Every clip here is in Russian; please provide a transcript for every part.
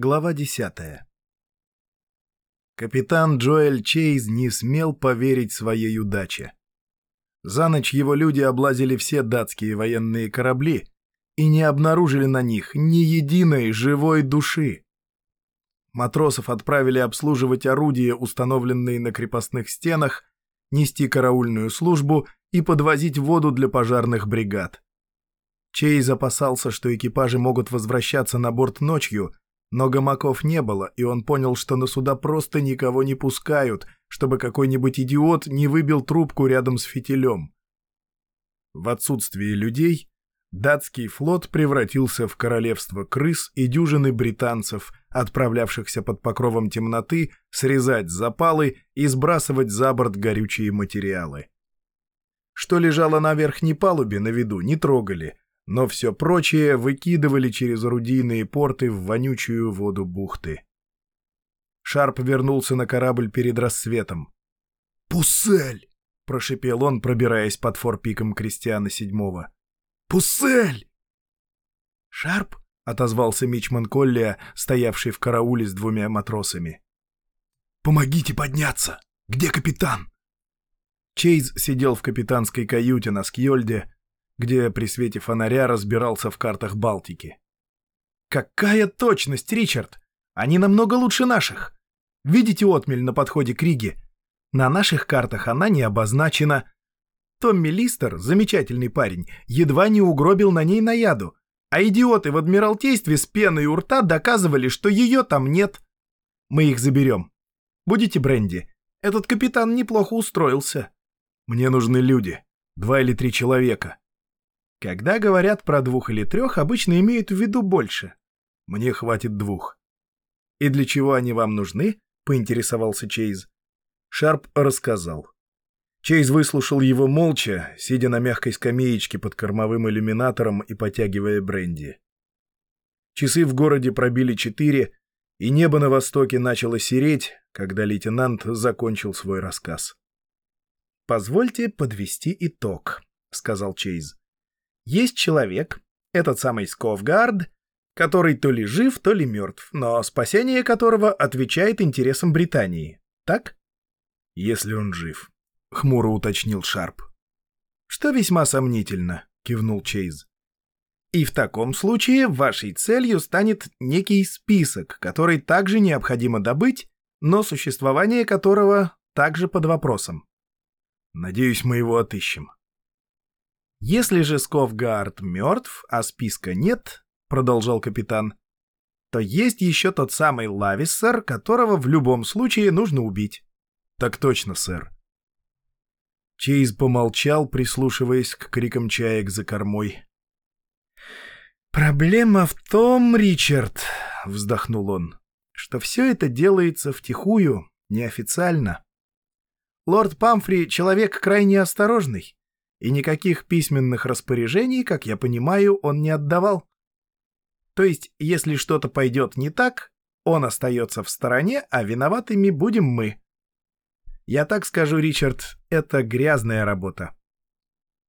Глава 10 Капитан Джоэль Чейз не смел поверить своей удаче. За ночь его люди облазили все датские военные корабли и не обнаружили на них ни единой живой души. Матросов отправили обслуживать орудия, установленные на крепостных стенах, нести караульную службу и подвозить воду для пожарных бригад. Чейз опасался, что экипажи могут возвращаться на борт ночью — но гамаков не было, и он понял, что на суда просто никого не пускают, чтобы какой-нибудь идиот не выбил трубку рядом с фитилем. В отсутствие людей датский флот превратился в королевство крыс и дюжины британцев, отправлявшихся под покровом темноты срезать запалы и сбрасывать за борт горючие материалы. Что лежало на верхней палубе на виду, не трогали — но все прочее выкидывали через орудийные порты в вонючую воду бухты. Шарп вернулся на корабль перед рассветом. «Пуссель!» — прошипел он, пробираясь под форпиком Кристиана Седьмого. «Пуссель!» «Шарп?» — отозвался Мичман Коллия, стоявший в карауле с двумя матросами. «Помогите подняться! Где капитан?» Чейз сидел в капитанской каюте на Скьольде, где при свете фонаря разбирался в картах Балтики. «Какая точность, Ричард! Они намного лучше наших! Видите отмель на подходе к Риге? На наших картах она не обозначена. Томми Листер, замечательный парень, едва не угробил на ней наяду, а идиоты в Адмиралтействе с пеной у рта доказывали, что ее там нет. Мы их заберем. Будете бренди? Этот капитан неплохо устроился. Мне нужны люди. Два или три человека. Когда говорят про двух или трех, обычно имеют в виду больше. Мне хватит двух. И для чего они вам нужны? Поинтересовался Чейз. Шарп рассказал. Чейз выслушал его молча, сидя на мягкой скамеечке под кормовым иллюминатором и потягивая бренди. Часы в городе пробили четыре, и небо на востоке начало сереть, когда лейтенант закончил свой рассказ. «Позвольте подвести итог», — сказал Чейз. Есть человек, этот самый Сковгард, который то ли жив, то ли мертв, но спасение которого отвечает интересам Британии. Так? Если он жив, — хмуро уточнил Шарп. Что весьма сомнительно, — кивнул Чейз. И в таком случае вашей целью станет некий список, который также необходимо добыть, но существование которого также под вопросом. Надеюсь, мы его отыщем. «Если же Сковгард мертв, а списка нет, — продолжал капитан, — то есть еще тот самый Лависсер, которого в любом случае нужно убить». «Так точно, сэр». Чейз помолчал, прислушиваясь к крикам чаек за кормой. «Проблема в том, Ричард, — вздохнул он, — что все это делается втихую, неофициально. Лорд Памфри — человек крайне осторожный и никаких письменных распоряжений, как я понимаю, он не отдавал. То есть, если что-то пойдет не так, он остается в стороне, а виноватыми будем мы. Я так скажу, Ричард, это грязная работа.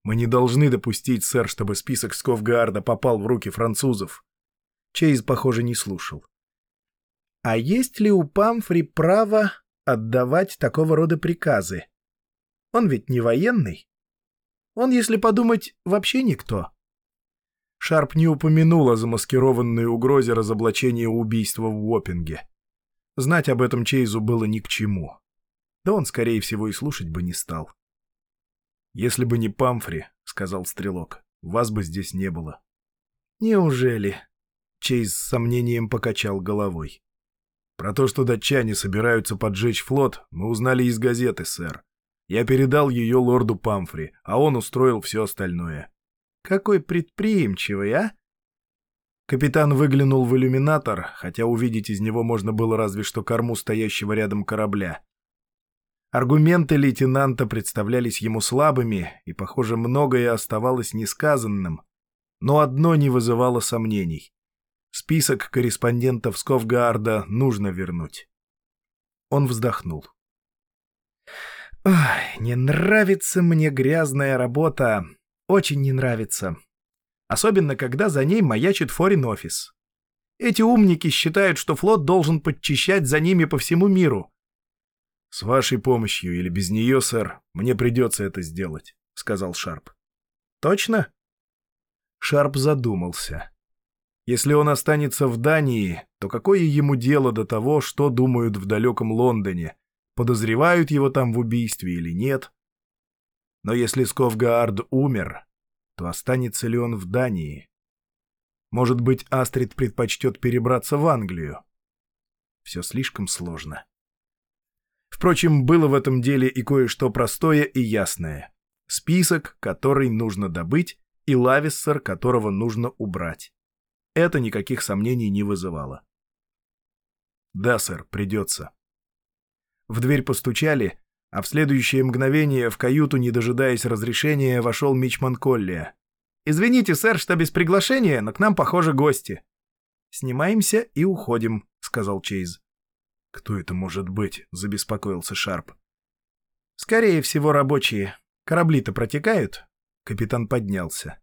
Мы не должны допустить, сэр, чтобы список Сковгарда попал в руки французов. Чейз, похоже, не слушал. А есть ли у Памфри право отдавать такого рода приказы? Он ведь не военный. Он, если подумать, вообще никто. Шарп не упомянул о замаскированной угрозе разоблачения убийства в Уоппинге. Знать об этом Чейзу было ни к чему. Да он, скорее всего, и слушать бы не стал. «Если бы не Памфри», — сказал Стрелок, — «вас бы здесь не было». «Неужели?» — Чейз с сомнением покачал головой. «Про то, что датчане собираются поджечь флот, мы узнали из газеты, сэр. Я передал ее лорду Памфри, а он устроил все остальное. Какой предприимчивый, а? Капитан выглянул в иллюминатор, хотя увидеть из него можно было разве что корму стоящего рядом корабля. Аргументы лейтенанта представлялись ему слабыми, и, похоже, многое оставалось несказанным. Но одно не вызывало сомнений. Список корреспондентов Сковгаарда нужно вернуть. Он вздохнул. Ой, не нравится мне грязная работа. Очень не нравится. Особенно, когда за ней маячит форин офис. Эти умники считают, что флот должен подчищать за ними по всему миру. — С вашей помощью или без нее, сэр, мне придется это сделать, — сказал Шарп. — Точно? Шарп задумался. Если он останется в Дании, то какое ему дело до того, что думают в далеком Лондоне? Подозревают его там в убийстве или нет? Но если Сковгаард умер, то останется ли он в Дании? Может быть, Астрид предпочтет перебраться в Англию? Все слишком сложно. Впрочем, было в этом деле и кое-что простое и ясное. Список, который нужно добыть, и лависсер, которого нужно убрать. Это никаких сомнений не вызывало. «Да, сэр, придется». В дверь постучали, а в следующее мгновение в каюту, не дожидаясь разрешения, вошел Мичман Коллия. «Извините, сэр, что без приглашения, но к нам, похоже, гости». «Снимаемся и уходим», — сказал Чейз. «Кто это может быть?» — забеспокоился Шарп. «Скорее всего, рабочие. Корабли-то протекают?» Капитан поднялся.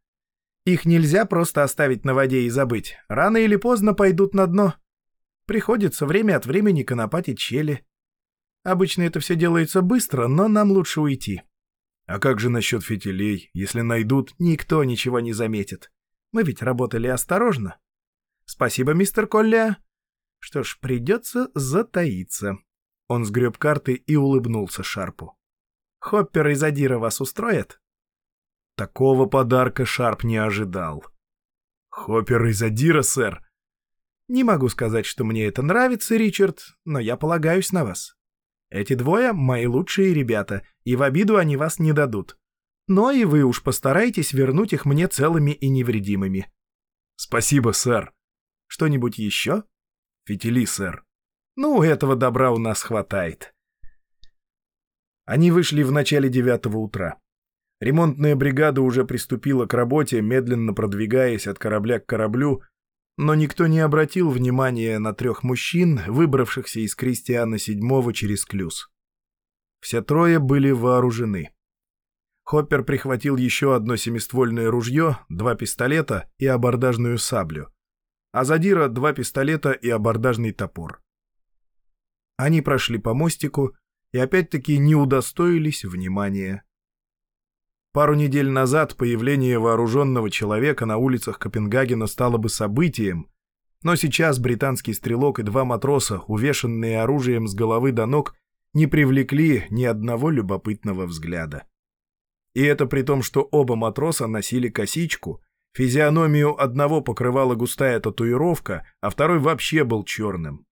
«Их нельзя просто оставить на воде и забыть. Рано или поздно пойдут на дно. Приходится время от времени конопатить щели. Обычно это все делается быстро, но нам лучше уйти». «А как же насчет фитилей? Если найдут, никто ничего не заметит. Мы ведь работали осторожно». «Спасибо, мистер Колля. Что ж, придется затаиться». Он сгреб карты и улыбнулся Шарпу. «Хоппер и Задира вас устроят?» Такого подарка Шарп не ожидал. «Хоппер и Задира, сэр?» «Не могу сказать, что мне это нравится, Ричард, но я полагаюсь на вас. Эти двое — мои лучшие ребята, и в обиду они вас не дадут. Но и вы уж постарайтесь вернуть их мне целыми и невредимыми». «Спасибо, сэр». «Что-нибудь еще?» «Фитили, сэр». «Ну, этого добра у нас хватает». Они вышли в начале девятого утра. Ремонтная бригада уже приступила к работе, медленно продвигаясь от корабля к кораблю, но никто не обратил внимания на трех мужчин, выбравшихся из Кристиана VII через клюз. Все трое были вооружены. Хоппер прихватил еще одно семиствольное ружье, два пистолета и абордажную саблю, а Задира — два пистолета и абордажный топор. Они прошли по мостику и опять-таки не удостоились внимания. Пару недель назад появление вооруженного человека на улицах Копенгагена стало бы событием, но сейчас британский стрелок и два матроса, увешанные оружием с головы до ног, не привлекли ни одного любопытного взгляда. И это при том, что оба матроса носили косичку, физиономию одного покрывала густая татуировка, а второй вообще был черным.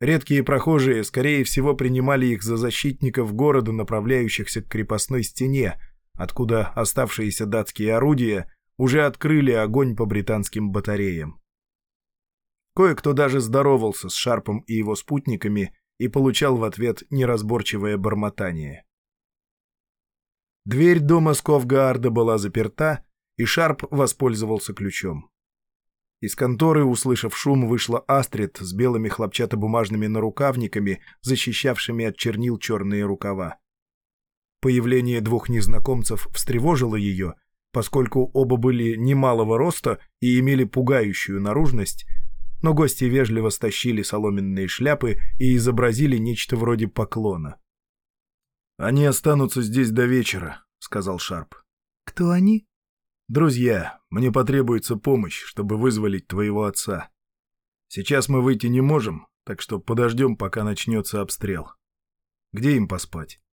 Редкие прохожие, скорее всего, принимали их за защитников города, направляющихся к крепостной стене, откуда оставшиеся датские орудия уже открыли огонь по британским батареям. Кое-кто даже здоровался с Шарпом и его спутниками и получал в ответ неразборчивое бормотание. Дверь дома Сковгаарда была заперта, и Шарп воспользовался ключом. Из конторы, услышав шум, вышла Астрид с белыми хлопчатобумажными нарукавниками, защищавшими от чернил черные рукава. Появление двух незнакомцев встревожило ее, поскольку оба были немалого роста и имели пугающую наружность, но гости вежливо стащили соломенные шляпы и изобразили нечто вроде поклона. «Они останутся здесь до вечера», — сказал Шарп. «Кто они?» «Друзья, мне потребуется помощь, чтобы вызволить твоего отца. Сейчас мы выйти не можем, так что подождем, пока начнется обстрел. Где им поспать?»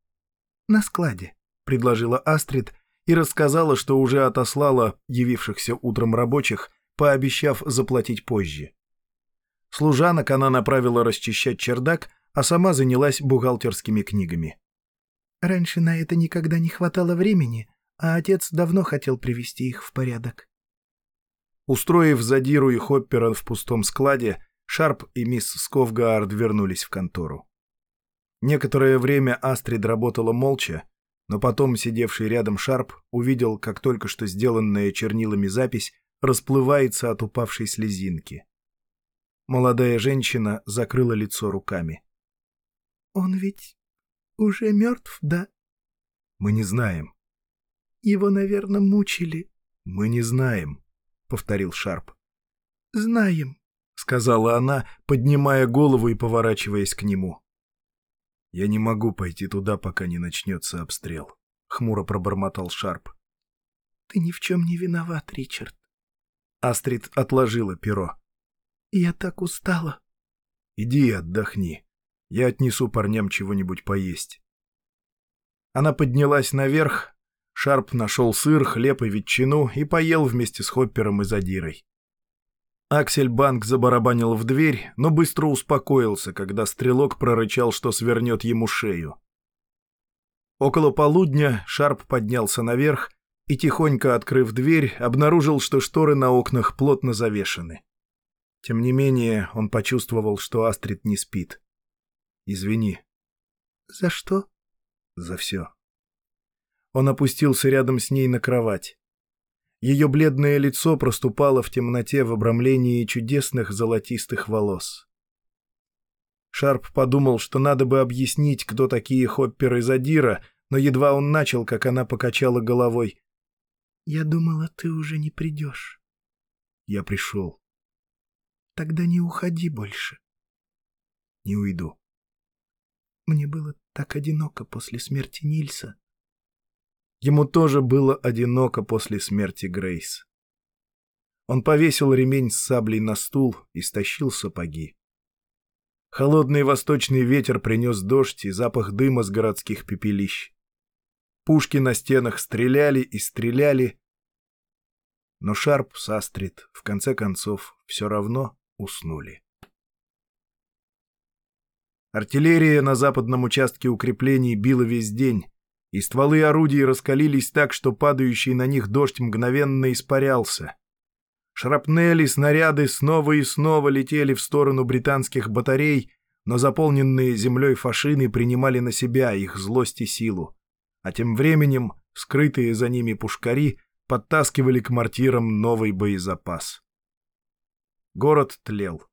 «На складе», — предложила Астрид и рассказала, что уже отослала явившихся утром рабочих, пообещав заплатить позже. Служанок она направила расчищать чердак, а сама занялась бухгалтерскими книгами. «Раньше на это никогда не хватало времени, а отец давно хотел привести их в порядок». Устроив задиру и Хоппера в пустом складе, Шарп и мисс Сковгаард вернулись в контору. Некоторое время Астрид работала молча, но потом сидевший рядом Шарп увидел, как только что сделанная чернилами запись расплывается от упавшей слезинки. Молодая женщина закрыла лицо руками. «Он ведь уже мертв, да?» «Мы не знаем». «Его, наверное, мучили». «Мы не знаем», — повторил Шарп. «Знаем», сказала она, поднимая голову и поворачиваясь к нему. «Я не могу пойти туда, пока не начнется обстрел», — хмуро пробормотал Шарп. «Ты ни в чем не виноват, Ричард». Астрид отложила перо. «Я так устала». «Иди и отдохни. Я отнесу парням чего-нибудь поесть». Она поднялась наверх, Шарп нашел сыр, хлеб и ветчину и поел вместе с Хоппером и Задирой. Аксель Банк забарабанил в дверь, но быстро успокоился, когда стрелок прорычал, что свернет ему шею. Около полудня Шарп поднялся наверх и, тихонько открыв дверь, обнаружил, что шторы на окнах плотно завешены. Тем не менее, он почувствовал, что Астрид не спит. «Извини». «За что?» «За все». Он опустился рядом с ней на кровать. Ее бледное лицо проступало в темноте в обрамлении чудесных золотистых волос. Шарп подумал, что надо бы объяснить, кто такие Хоппер и Задира, но едва он начал, как она покачала головой. «Я думала, ты уже не придешь». «Я пришел». «Тогда не уходи больше». «Не уйду». «Мне было так одиноко после смерти Нильса». Ему тоже было одиноко после смерти Грейс. Он повесил ремень с саблей на стул и стащил сапоги. Холодный восточный ветер принес дождь и запах дыма с городских пепелищ. Пушки на стенах стреляли и стреляли, но Шарп с Астрид в конце концов все равно уснули. Артиллерия на западном участке укреплений била весь день, и стволы орудий раскалились так, что падающий на них дождь мгновенно испарялся. Шрапнели, снаряды снова и снова летели в сторону британских батарей, но заполненные землей фашины принимали на себя их злость и силу. А тем временем скрытые за ними пушкари подтаскивали к мортирам новый боезапас. Город тлел.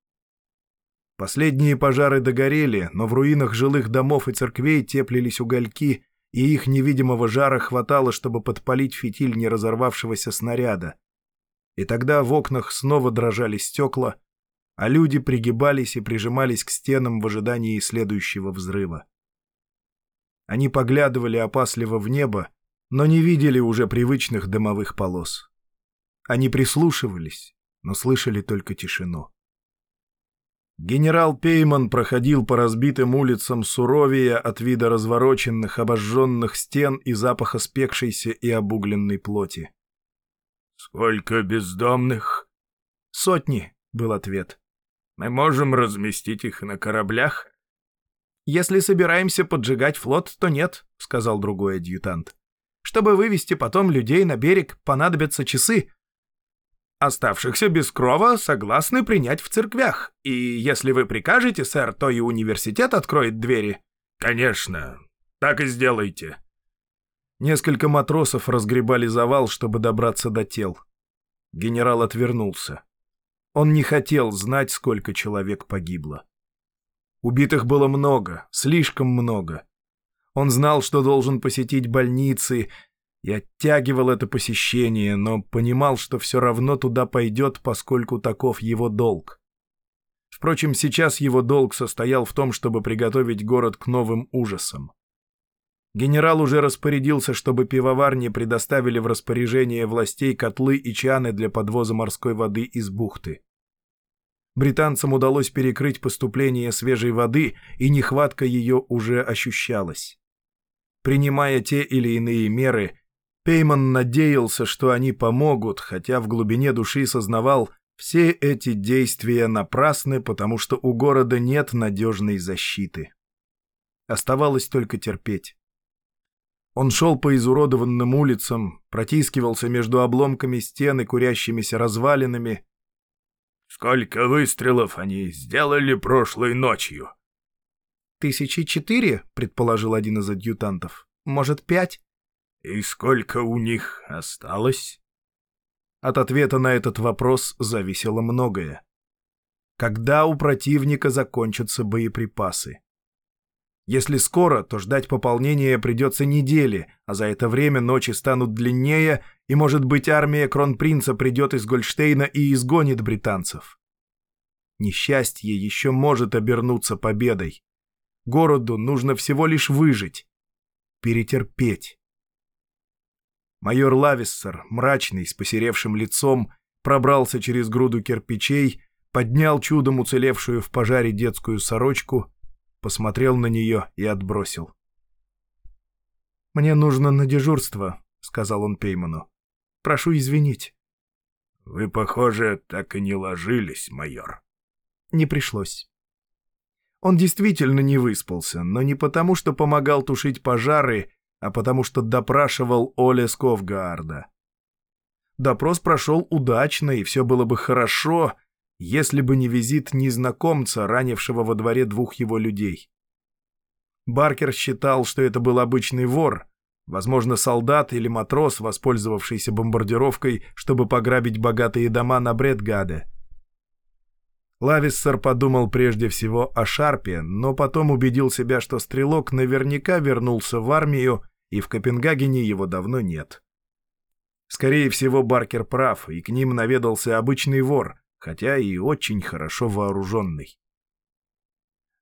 Последние пожары догорели, но в руинах жилых домов и церквей теплились угольки, и их невидимого жара хватало, чтобы подпалить фитиль не разорвавшегося снаряда. И тогда в окнах снова дрожали стекла, а люди пригибались и прижимались к стенам в ожидании следующего взрыва. Они поглядывали опасливо в небо, но не видели уже привычных дымовых полос. Они прислушивались, но слышали только тишину. Генерал Пейман проходил по разбитым улицам суровее от вида развороченных, обожженных стен и запаха спекшейся и обугленной плоти. «Сколько бездомных?» «Сотни», — был ответ. «Мы можем разместить их на кораблях?» «Если собираемся поджигать флот, то нет», — сказал другой адъютант. «Чтобы вывести потом людей на берег, понадобятся часы, Оставшихся без крова согласны принять в церквях. И если вы прикажете, сэр, то и университет откроет двери. Конечно. Так и сделайте. Несколько матросов разгребали завал, чтобы добраться до тел. Генерал отвернулся. Он не хотел знать, сколько человек погибло. Убитых было много, слишком много. Он знал, что должен посетить больницы, и оттягивал это посещение, но понимал, что все равно туда пойдет, поскольку таков его долг. Впрочем, сейчас его долг состоял в том, чтобы приготовить город к новым ужасам. Генерал уже распорядился, чтобы пивоварни предоставили в распоряжение властей котлы и чаны для подвоза морской воды из бухты. Британцам удалось перекрыть поступление свежей воды, и нехватка ее уже ощущалась. Принимая те или иные меры, Пейман надеялся, что они помогут, хотя в глубине души сознавал, все эти действия напрасны, потому что у города нет надежной защиты. Оставалось только терпеть. Он шел по изуродованным улицам, протискивался между обломками стен и курящимися развалинами. «Сколько выстрелов они сделали прошлой ночью?» «Тысячи четыре», — предположил один из адъютантов. «Может, пять?» «И сколько у них осталось?» От ответа на этот вопрос зависело многое. Когда у противника закончатся боеприпасы? Если скоро, то ждать пополнения придется недели, а за это время ночи станут длиннее, и, может быть, армия кронпринца придет из Гольштейна и изгонит британцев. Несчастье еще может обернуться победой. Городу нужно всего лишь выжить, перетерпеть. Майор Лависсер, мрачный, с посеревшим лицом, пробрался через груду кирпичей, поднял чудом уцелевшую в пожаре детскую сорочку, посмотрел на нее и отбросил. «Мне нужно на дежурство», — сказал он Пейману. «Прошу извинить». «Вы, похоже, так и не ложились, майор». Не пришлось. Он действительно не выспался, но не потому, что помогал тушить пожары, а потому что допрашивал Оля Сковгаарда. Допрос прошел удачно, и все было бы хорошо, если бы не визит незнакомца, ранившего во дворе двух его людей. Баркер считал, что это был обычный вор, возможно, солдат или матрос, воспользовавшийся бомбардировкой, чтобы пограбить богатые дома на Бредгаде. Лависсер подумал прежде всего о Шарпе, но потом убедил себя, что стрелок наверняка вернулся в армию, и в Копенгагене его давно нет. Скорее всего, Баркер прав, и к ним наведался обычный вор, хотя и очень хорошо вооруженный.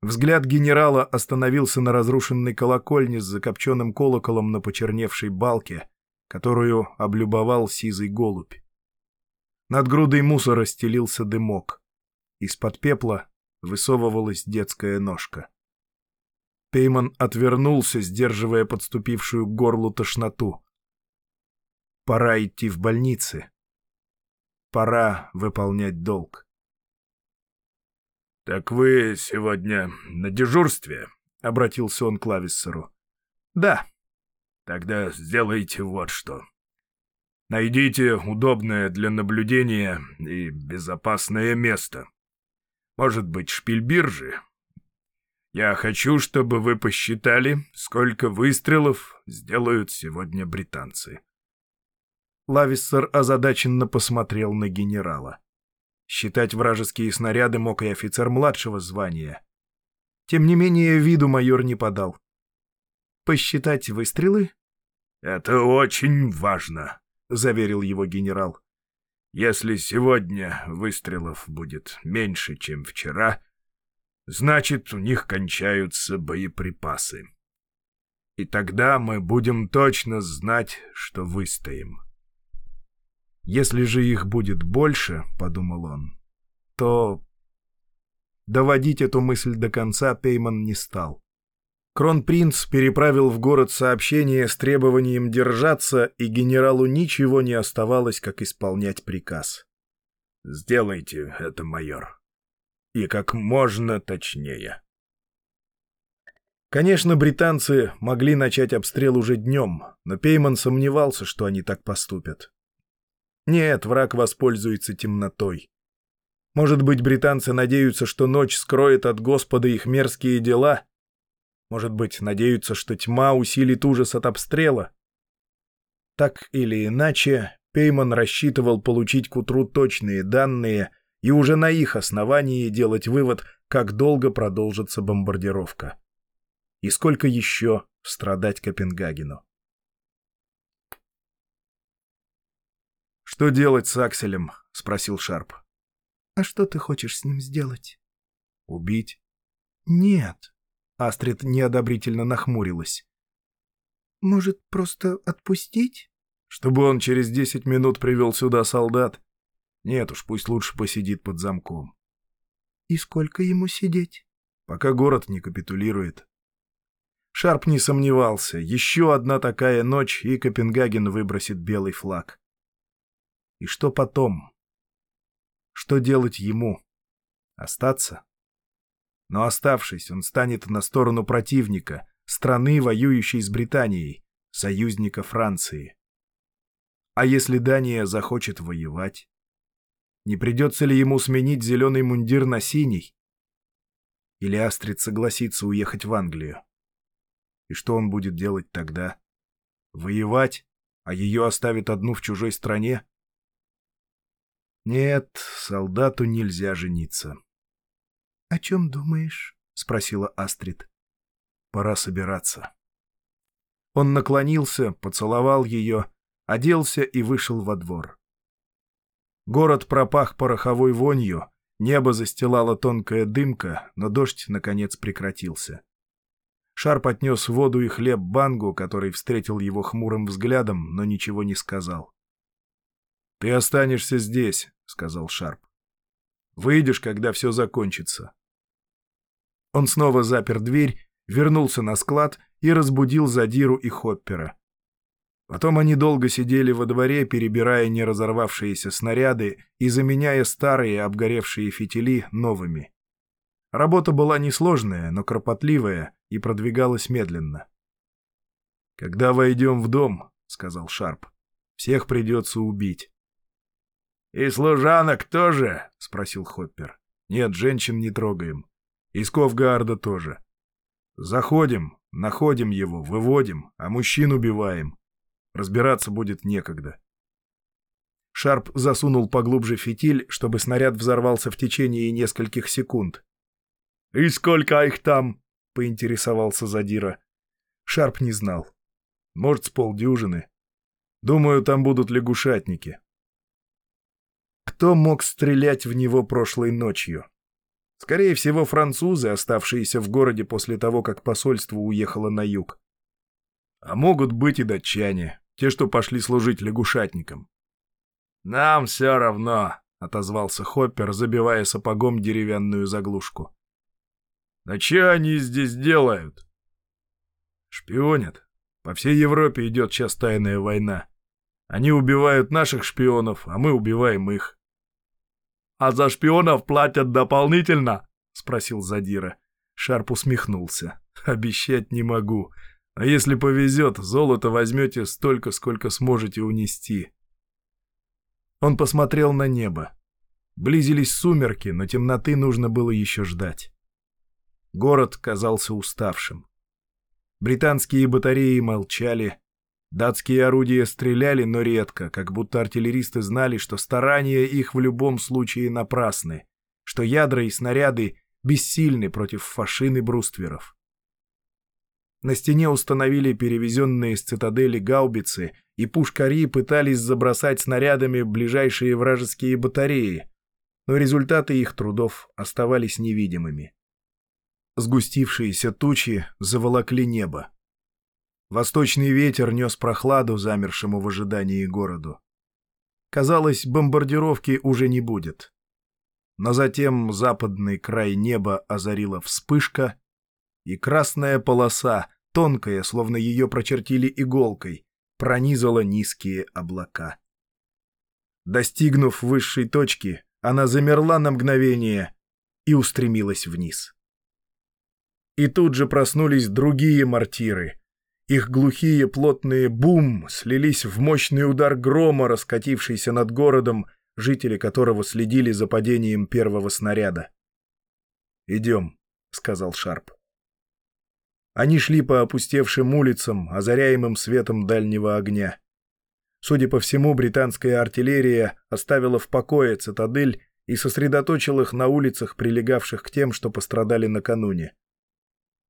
Взгляд генерала остановился на разрушенной колокольне с закопченным колоколом на почерневшей балке, которую облюбовал сизый голубь. Над грудой мусора стелился дымок. Из-под пепла высовывалась детская ножка. Пейман отвернулся, сдерживая подступившую к горлу тошноту. Пора идти в больницы. Пора выполнять долг. «Так вы сегодня на дежурстве?» — обратился он к Лависсеру. «Да». «Тогда сделайте вот что. Найдите удобное для наблюдения и безопасное место. Может быть, шпиль биржи. Я хочу, чтобы вы посчитали, сколько выстрелов сделают сегодня британцы». Лависсер озадаченно посмотрел на генерала. Считать вражеские снаряды мог и офицер младшего звания. Тем не менее, виду майор не подал. «Посчитать выстрелы?» «Это очень важно», — заверил его генерал. Если сегодня выстрелов будет меньше, чем вчера, значит, у них кончаются боеприпасы. И тогда мы будем точно знать, что выстоим. Если же их будет больше, — подумал он, — то... Доводить эту мысль до конца Пейман не стал. Кронпринц переправил в город сообщение с требованием держаться, и генералу ничего не оставалось, как исполнять приказ. «Сделайте это, майор. И как можно точнее». Конечно, британцы могли начать обстрел уже днем, но Пейман сомневался, что они так поступят. Нет, враг воспользуется темнотой. Может быть, британцы надеются, что ночь скроет от Господа их мерзкие дела — может быть, надеются, что тьма усилит ужас от обстрела? Так или иначе, Пейман рассчитывал получить к утру точные данные и уже на их основании делать вывод, как долго продолжится бомбардировка. И сколько еще страдать Копенгагену. «Что делать с Акселем?» — спросил Шарп. «А что ты хочешь с ним сделать?» «Убить?» «Нет. Астрид неодобрительно нахмурилась. «Может, просто отпустить?» «Чтобы он через десять минут привел сюда солдат? Нет уж, пусть лучше посидит под замком». «И сколько ему сидеть?» «Пока город не капитулирует». Шарп не сомневался. Еще одна такая ночь, и Копенгаген выбросит белый флаг. И что потом? Что делать ему? Остаться? Но оставшись, он станет на сторону противника, страны, воюющей с Британией, союзника Франции. А если Дания захочет воевать? Не придется ли ему сменить зеленый мундир на синий? Или Астрид согласится уехать в Англию? И что он будет делать тогда? Воевать, а ее оставит одну в чужой стране? Нет, солдату нельзя жениться. — О чем думаешь? — спросила Астрид. — Пора собираться. Он наклонился, поцеловал ее, оделся и вышел во двор. Город пропах пороховой вонью, Небо застилала тонкая дымка, но дождь, наконец, прекратился. Шарп отнес воду и хлеб Бангу, который встретил его хмурым взглядом, но ничего не сказал. «Ты останешься здесь», — сказал Шарп. «Выйдешь, когда все закончится». Он снова запер дверь, вернулся на склад и разбудил Задиру и Хоппера. Потом они долго сидели во дворе, перебирая не разорвавшиеся снаряды и заменяя старые обгоревшие фитили новыми. Работа была несложная, но кропотливая и продвигалась медленно. «Когда войдем в дом», — сказал Шарп, — «всех придется убить». «И служанок тоже?» — спросил Хоппер. «Нет, женщин не трогаем. Из Ковгарда тоже. Заходим, находим его, выводим, а мужчин убиваем. Разбираться будет некогда». Шарп засунул поглубже фитиль, чтобы снаряд взорвался в течение нескольких секунд. «И сколько их там?» — поинтересовался Задира. Шарп не знал. Может, с полдюжины. Думаю, там будут лягушатники. Кто мог стрелять в него прошлой ночью? Скорее всего, французы, оставшиеся в городе после того, как посольство уехало на юг. А могут быть и датчане, те, что пошли служить лягушатникам. «Нам все равно», — отозвался Хоппер, забивая сапогом деревянную заглушку. «А че они здесь делают?» «Шпионят. По всей Европе идет сейчас тайная война. Они убивают наших шпионов, а мы убиваем их. «А за шпионов платят дополнительно?» — спросил Задира. Шарп усмехнулся. «Обещать не могу. А если повезет, золото возьмете столько, сколько сможете унести». Он посмотрел на небо. Близились сумерки, но темноты нужно было еще ждать. Город казался уставшим. Британские батареи молчали, Датские орудия стреляли, но редко, как будто артиллеристы знали, что старания их в любом случае напрасны, что ядра и снаряды бессильны против фашин и брустверов. На стене установили перевезенные из цитадели гаубицы, и пушкари пытались забросать снарядами ближайшие вражеские батареи, но результаты их трудов оставались невидимыми. Сгустившиеся тучи заволокли небо. Восточный ветер нес прохладу замершему в ожидании городу. Казалось, бомбардировки уже не будет. Но затем западный край неба озарила вспышка, и красная полоса, тонкая, словно ее прочертили иголкой, пронизала низкие облака. Достигнув высшей точки, она замерла на мгновение и устремилась вниз. И тут же проснулись другие мортиры — их глухие плотные бум слились в мощный удар грома, раскатившийся над городом, жители которого следили за падением первого снаряда. «Идем», — сказал Шарп. Они шли по опустевшим улицам, озаряемым светом дальнего огня. Судя по всему, британская артиллерия оставила в покое цитадель и сосредоточила их на улицах, прилегавших к тем, что пострадали накануне.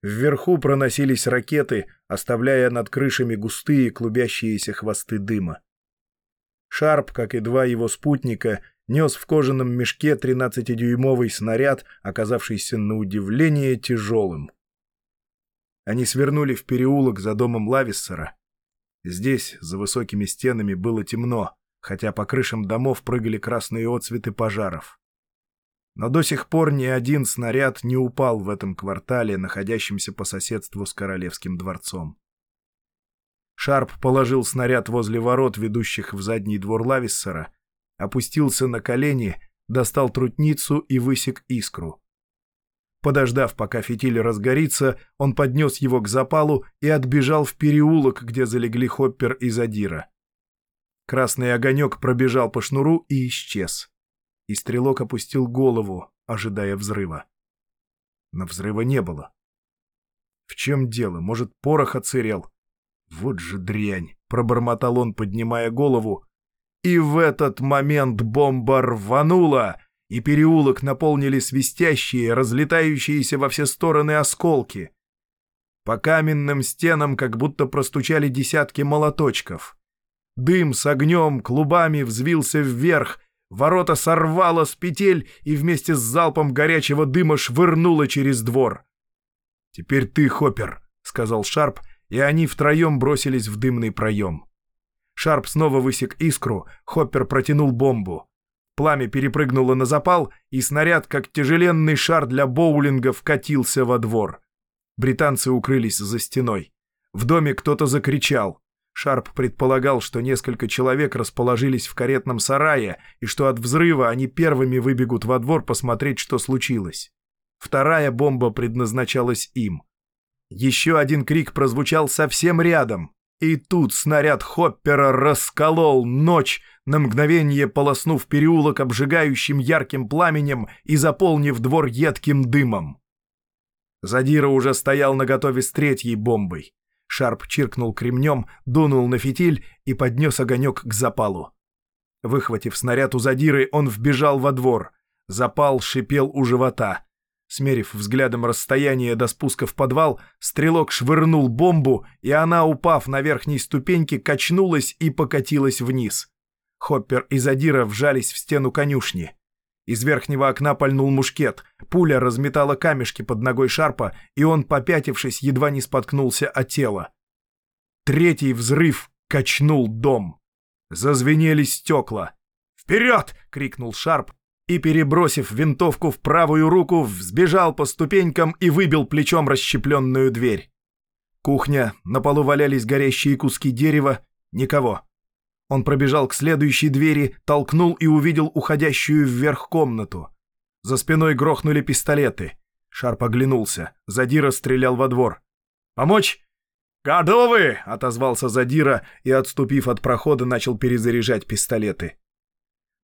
Вверху проносились ракеты, оставляя над крышами густые клубящиеся хвосты дыма. Шарп, как и два его спутника, нес в кожаном мешке 13-дюймовый снаряд, оказавшийся на удивление тяжелым. Они свернули в переулок за домом Лависсера. Здесь, за высокими стенами, было темно, хотя по крышам домов прыгали красные отцветы пожаров. Но до сих пор ни один снаряд не упал в этом квартале, находящемся по соседству с Королевским дворцом. Шарп положил снаряд возле ворот, ведущих в задний двор Лависсера, опустился на колени, достал трутницу и высек искру. Подождав, пока фитиль разгорится, он поднес его к запалу и отбежал в переулок, где залегли Хоппер и Задира. Красный огонек пробежал по шнуру и исчез и стрелок опустил голову, ожидая взрыва. Но взрыва не было. В чем дело? Может, порох оцерел? Вот же дрянь! Пробормотал он, поднимая голову. И в этот момент бомба рванула, и переулок наполнили свистящие, разлетающиеся во все стороны осколки. По каменным стенам как будто простучали десятки молоточков. Дым с огнем клубами взвился вверх, Ворота сорвало с петель и вместе с залпом горячего дыма швырнуло через двор. «Теперь ты, Хоппер», — сказал Шарп, и они втроем бросились в дымный проем. Шарп снова высек искру, Хоппер протянул бомбу. Пламя перепрыгнуло на запал, и снаряд, как тяжеленный шар для боулинга, вкатился во двор. Британцы укрылись за стеной. В доме кто-то закричал. Шарп предполагал, что несколько человек расположились в каретном сарае и что от взрыва они первыми выбегут во двор посмотреть, что случилось. Вторая бомба предназначалась им. Еще один крик прозвучал совсем рядом. И тут снаряд Хоппера расколол ночь, на мгновение полоснув переулок обжигающим ярким пламенем и заполнив двор едким дымом. Задира уже стоял наготове с третьей бомбой. Шарп чиркнул кремнем, дунул на фитиль и поднес огонек к запалу. Выхватив снаряд у задиры, он вбежал во двор. Запал шипел у живота. Смерив взглядом расстояние до спуска в подвал, стрелок швырнул бомбу, и она, упав на верхней ступеньке, качнулась и покатилась вниз. Хоппер и Задира вжались в стену конюшни. Из верхнего окна пальнул мушкет, пуля разметала камешки под ногой Шарпа, и он, попятившись, едва не споткнулся о тело. Третий взрыв качнул дом. Зазвенели стекла. «Вперед!» — крикнул Шарп, и, перебросив винтовку в правую руку, взбежал по ступенькам и выбил плечом расщепленную дверь. Кухня, на полу валялись горящие куски дерева, никого. Он пробежал к следующей двери, толкнул и увидел уходящую вверх комнату. За спиной грохнули пистолеты. Шарп оглянулся. Задира стрелял во двор. «Помочь?» «Готовы!» — отозвался Задира и, отступив от прохода, начал перезаряжать пистолеты.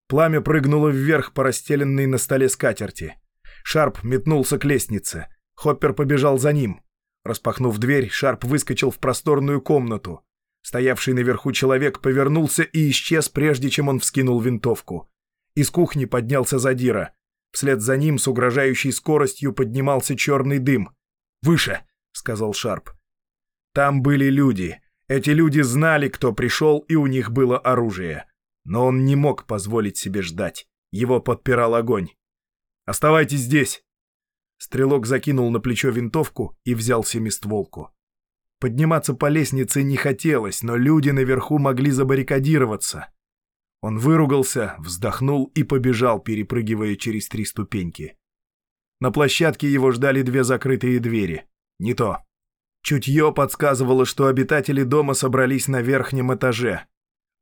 Пламя прыгнуло вверх по расстеленной на столе скатерти. Шарп метнулся к лестнице. Хоппер побежал за ним. Распахнув дверь, Шарп выскочил в просторную комнату. Стоявший наверху человек повернулся и исчез, прежде чем он вскинул винтовку. Из кухни поднялся задира. Вслед за ним с угрожающей скоростью поднимался черный дым. «Выше!» — сказал Шарп. Там были люди. Эти люди знали, кто пришел, и у них было оружие. Но он не мог позволить себе ждать. Его подпирал огонь. «Оставайтесь здесь!» Стрелок закинул на плечо винтовку и взял семистволку. Подниматься по лестнице не хотелось, но люди наверху могли забаррикадироваться. Он выругался, вздохнул и побежал, перепрыгивая через три ступеньки. На площадке его ждали две закрытые двери. Не то. Чутье подсказывало, что обитатели дома собрались на верхнем этаже.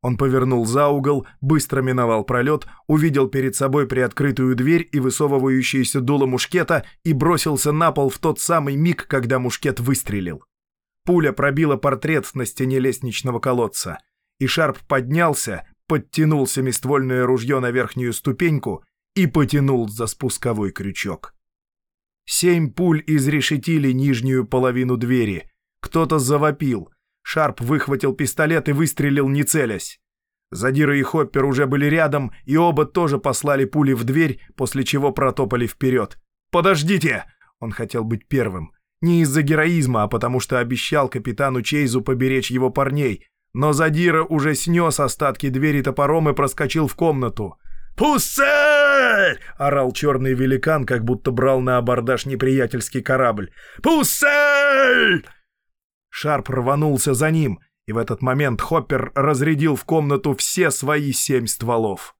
Он повернул за угол, быстро миновал пролет, увидел перед собой приоткрытую дверь и высовывающееся дуло мушкета и бросился на пол в тот самый миг, когда мушкет выстрелил. Пуля пробила портрет на стене лестничного колодца, и Шарп поднялся, подтянул семиствольное ружье на верхнюю ступеньку и потянул за спусковой крючок. Семь пуль изрешетили нижнюю половину двери. Кто-то завопил — Шарп выхватил пистолет и выстрелил, не целясь. Задира и Хоппер уже были рядом, и оба тоже послали пули в дверь, после чего протопали вперед. «Подождите!» Он хотел быть первым. Не из-за героизма, а потому что обещал капитану Чейзу поберечь его парней. Но Задира уже снес остатки двери топором и проскочил в комнату. «Пуссель!» — орал черный великан, как будто брал на абордаж неприятельский корабль. «Пуссель!» Шарп рванулся за ним, и в этот момент Хоппер разрядил в комнату все свои семь стволов.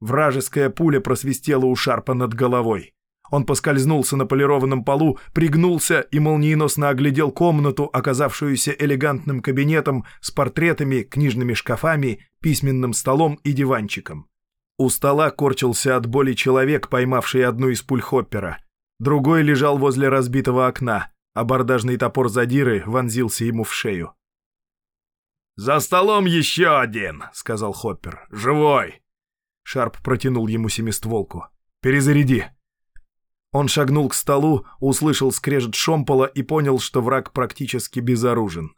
Вражеская пуля просвистела у Шарпа над головой. Он поскользнулся на полированном полу, пригнулся и молниеносно оглядел комнату, оказавшуюся элегантным кабинетом с портретами, книжными шкафами, письменным столом и диванчиком. У стола корчился от боли человек, поймавший одну из пуль Хоппера. Другой лежал возле разбитого окна. Абордажный топор задиры вонзился ему в шею. «За столом еще один!» — сказал Хоппер. «Живой!» Шарп протянул ему семистволку. «Перезаряди!» Он шагнул к столу, услышал скрежет шомпола и понял, что враг практически безоружен.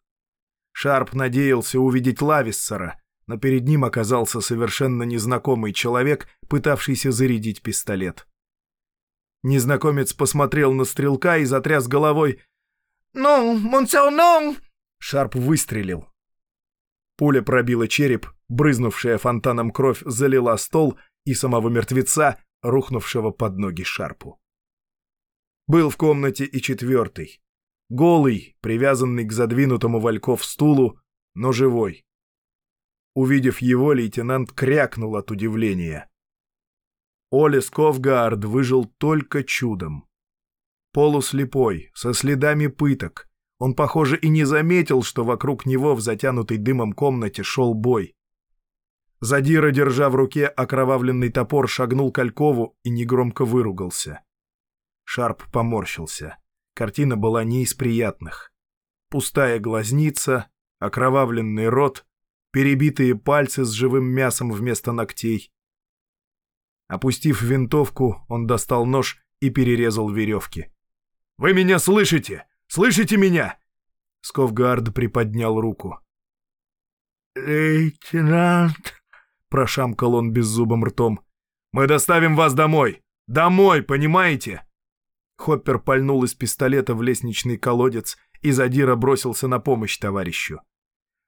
Шарп надеялся увидеть Лависсера, но перед ним оказался совершенно незнакомый человек, пытавшийся зарядить пистолет. Незнакомец посмотрел на стрелка и затряс головой. «Ну, монсер, ну!» Шарп выстрелил. Пуля пробила череп, брызнувшая фонтаном кровь залила стол, и самого мертвеца, рухнувшего под ноги Шарпу. Был в комнате и четвертый. Голый, привязанный к задвинутому вальков стулу, но живой. Увидев его, лейтенант крякнул от удивления. Оля Сковгаард выжил только чудом. Полуслепой, со следами пыток. Он, похоже, и не заметил, что вокруг него в затянутой дымом комнате шел бой. Задира, держа в руке окровавленный топор, шагнул к Алькову и негромко выругался. Шарп поморщился. Картина была не из приятных. Пустая глазница, окровавленный рот, перебитые пальцы с живым мясом вместо ногтей. Опустив винтовку, он достал нож и перерезал веревки. «Вы меня слышите? Слышите меня?» Сковгард приподнял руку. «Лейтенант...» — прошамкал он беззубым ртом. «Мы доставим вас домой! Домой, понимаете?» Хоппер пальнул из пистолета в лестничный колодец, и Задира бросился на помощь товарищу.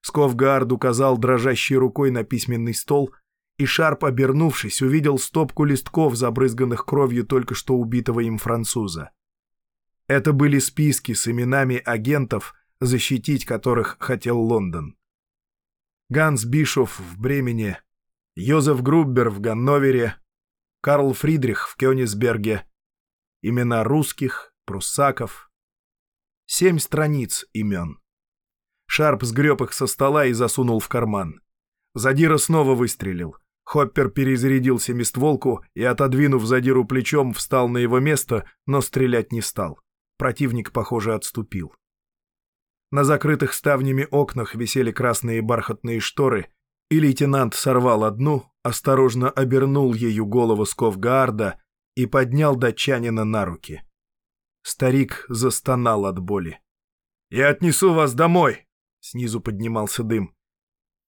Сковгард указал дрожащей рукой на письменный стол, и Шарп, обернувшись, увидел стопку листков, забрызганных кровью только что убитого им француза. Это были списки с именами агентов, защитить которых хотел Лондон. Ганс Бишоф в Бремене, Йозеф Груббер в Ганновере, Карл Фридрих в Кёнигсберге, имена русских, пруссаков. Семь страниц имен. Шарп сгреб их со стола и засунул в карман. Задира снова выстрелил. Хоппер перезарядил семистволку и, отодвинув Задиру плечом, встал на его место, но стрелять не стал. Противник, похоже, отступил. На закрытых ставнями окнах висели красные бархатные шторы, и лейтенант сорвал одну, осторожно обернул ею голову Сковгаарда и поднял датчанина на руки. Старик застонал от боли. «Я отнесу вас домой!» — снизу поднимался дым.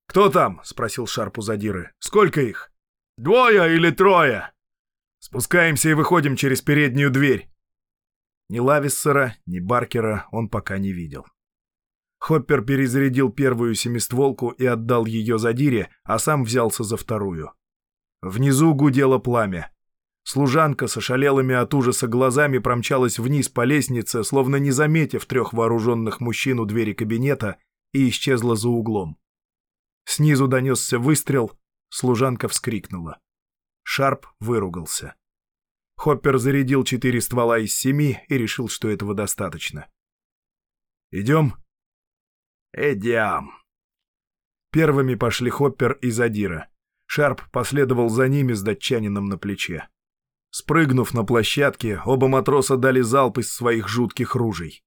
«Кто там?» — спросил Шарп у задиры. «Сколько их?» «Двое или трое?» «Спускаемся и выходим через переднюю дверь». Ни Лависсера, ни Баркера он пока не видел. Хоппер перезарядил первую семистволку и отдал ее задире, а сам взялся за вторую. Внизу гудело пламя. Служанка с ошалелыми от ужаса глазами промчалась вниз по лестнице, словно не заметив трех вооруженных мужчин у двери кабинета, и исчезла за углом. Снизу донесся выстрел, служанка вскрикнула. Шарп выругался. Хоппер зарядил четыре ствола из семи и решил, что этого достаточно. «Идем?» «Идем». Первыми пошли Хоппер и Задира. Шарп последовал за ними с датчанином на плече. Спрыгнув на площадке, оба матроса дали залп из своих жутких ружей.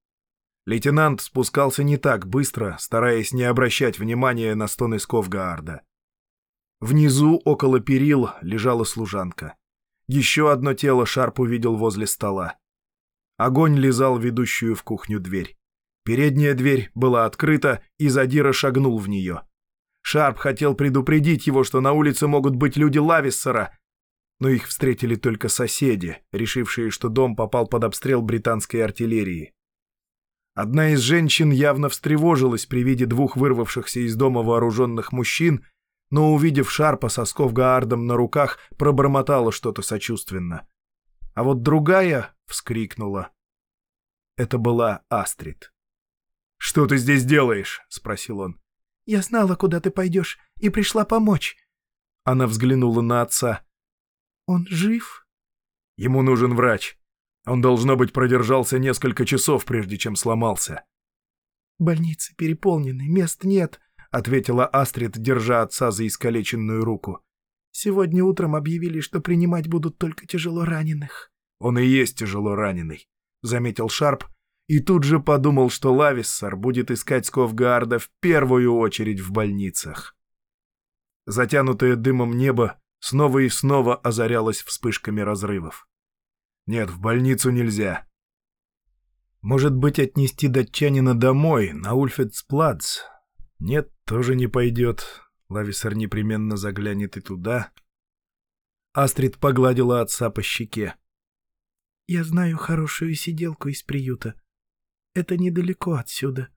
Лейтенант спускался не так быстро, стараясь не обращать внимания на стон исков Гаарда. Внизу, около перил, лежала служанка. Еще одно тело Шарп увидел возле стола. Огонь лизал ведущую в кухню дверь. Передняя дверь была открыта, и Задира шагнул в нее. Шарп хотел предупредить его, что на улице могут быть люди Лависсера, но их встретили только соседи, решившие, что дом попал под обстрел британской артиллерии. Одна из женщин явно встревожилась при виде двух вырвавшихся из дома вооруженных мужчин, но, увидев Шарпа со Сковгаардом на руках, пробормотала что-то сочувственно. А вот другая вскрикнула. Это была Астрид. «Что ты здесь делаешь?» — спросил он. «Я знала, куда ты пойдешь, и пришла помочь». Она взглянула на отца. «Он жив?» «Ему нужен врач. Он, должно быть, продержался несколько часов, прежде чем сломался. «Больницы переполнены, мест нет», — ответила Астрид, держа отца за искалеченную руку. «Сегодня утром объявили, что принимать будут только тяжело раненых». «Он и есть тяжело раненый», — заметил Шарп, и тут же подумал, что Лависсар будет искать Сковгарда в первую очередь в больницах. Затянутое дымом небо снова и снова озарялось вспышками разрывов. Нет, в больницу нельзя. Может быть, отнести датчанина домой, на Ульфетсплац? Нет, тоже не пойдет. Лависер непременно заглянет и туда. Астрид погладила отца по щеке. «Я знаю хорошую сиделку из приюта. Это недалеко отсюда».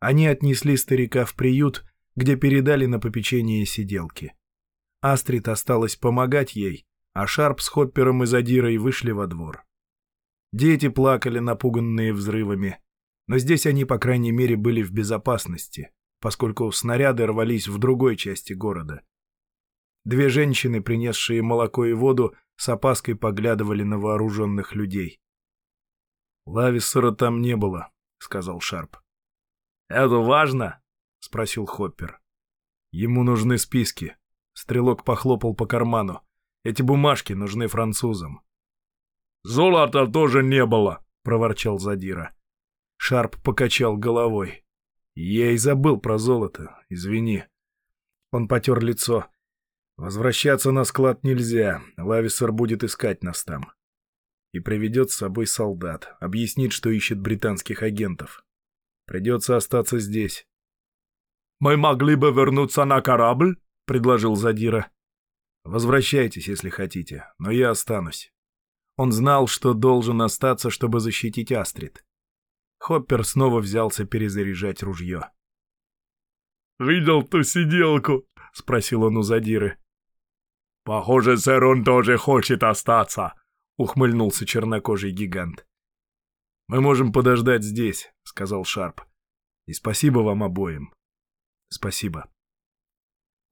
Они отнесли старика в приют, где передали на попечение сиделки. Астрид осталась помогать ей, а Шарп с Хоппером и Задирой вышли во двор. Дети плакали, напуганные взрывами, но здесь они, по крайней мере, были в безопасности, поскольку снаряды рвались в другой части города. Две женщины, принесшие молоко и воду, с опаской поглядывали на вооруженных людей. «Лависсера там не было», — сказал Шарп. «Это важно?» — спросил Хоппер. «Ему нужны списки». Стрелок похлопал по карману. «Эти бумажки нужны французам». «Золота тоже не было», — проворчал Задира. Шарп покачал головой. «Я и забыл про золото, извини». Он потер лицо. «Возвращаться на склад нельзя, Лависер будет искать нас там. И приведет с собой солдат, объяснит, что ищет британских агентов. Придется остаться здесь». «Мы могли бы вернуться на корабль?» — предложил Задира. «Возвращайтесь, если хотите, но я останусь». Он знал, что должен остаться, чтобы защитить Астрид. Хоппер снова взялся перезаряжать ружье. «Видел ту сиделку?» — спросил он у Задиры. «Похоже, сэр, он тоже хочет остаться», — ухмыльнулся чернокожий гигант. «Мы можем подождать здесь», — сказал Шарп. «И спасибо вам обоим». «Спасибо».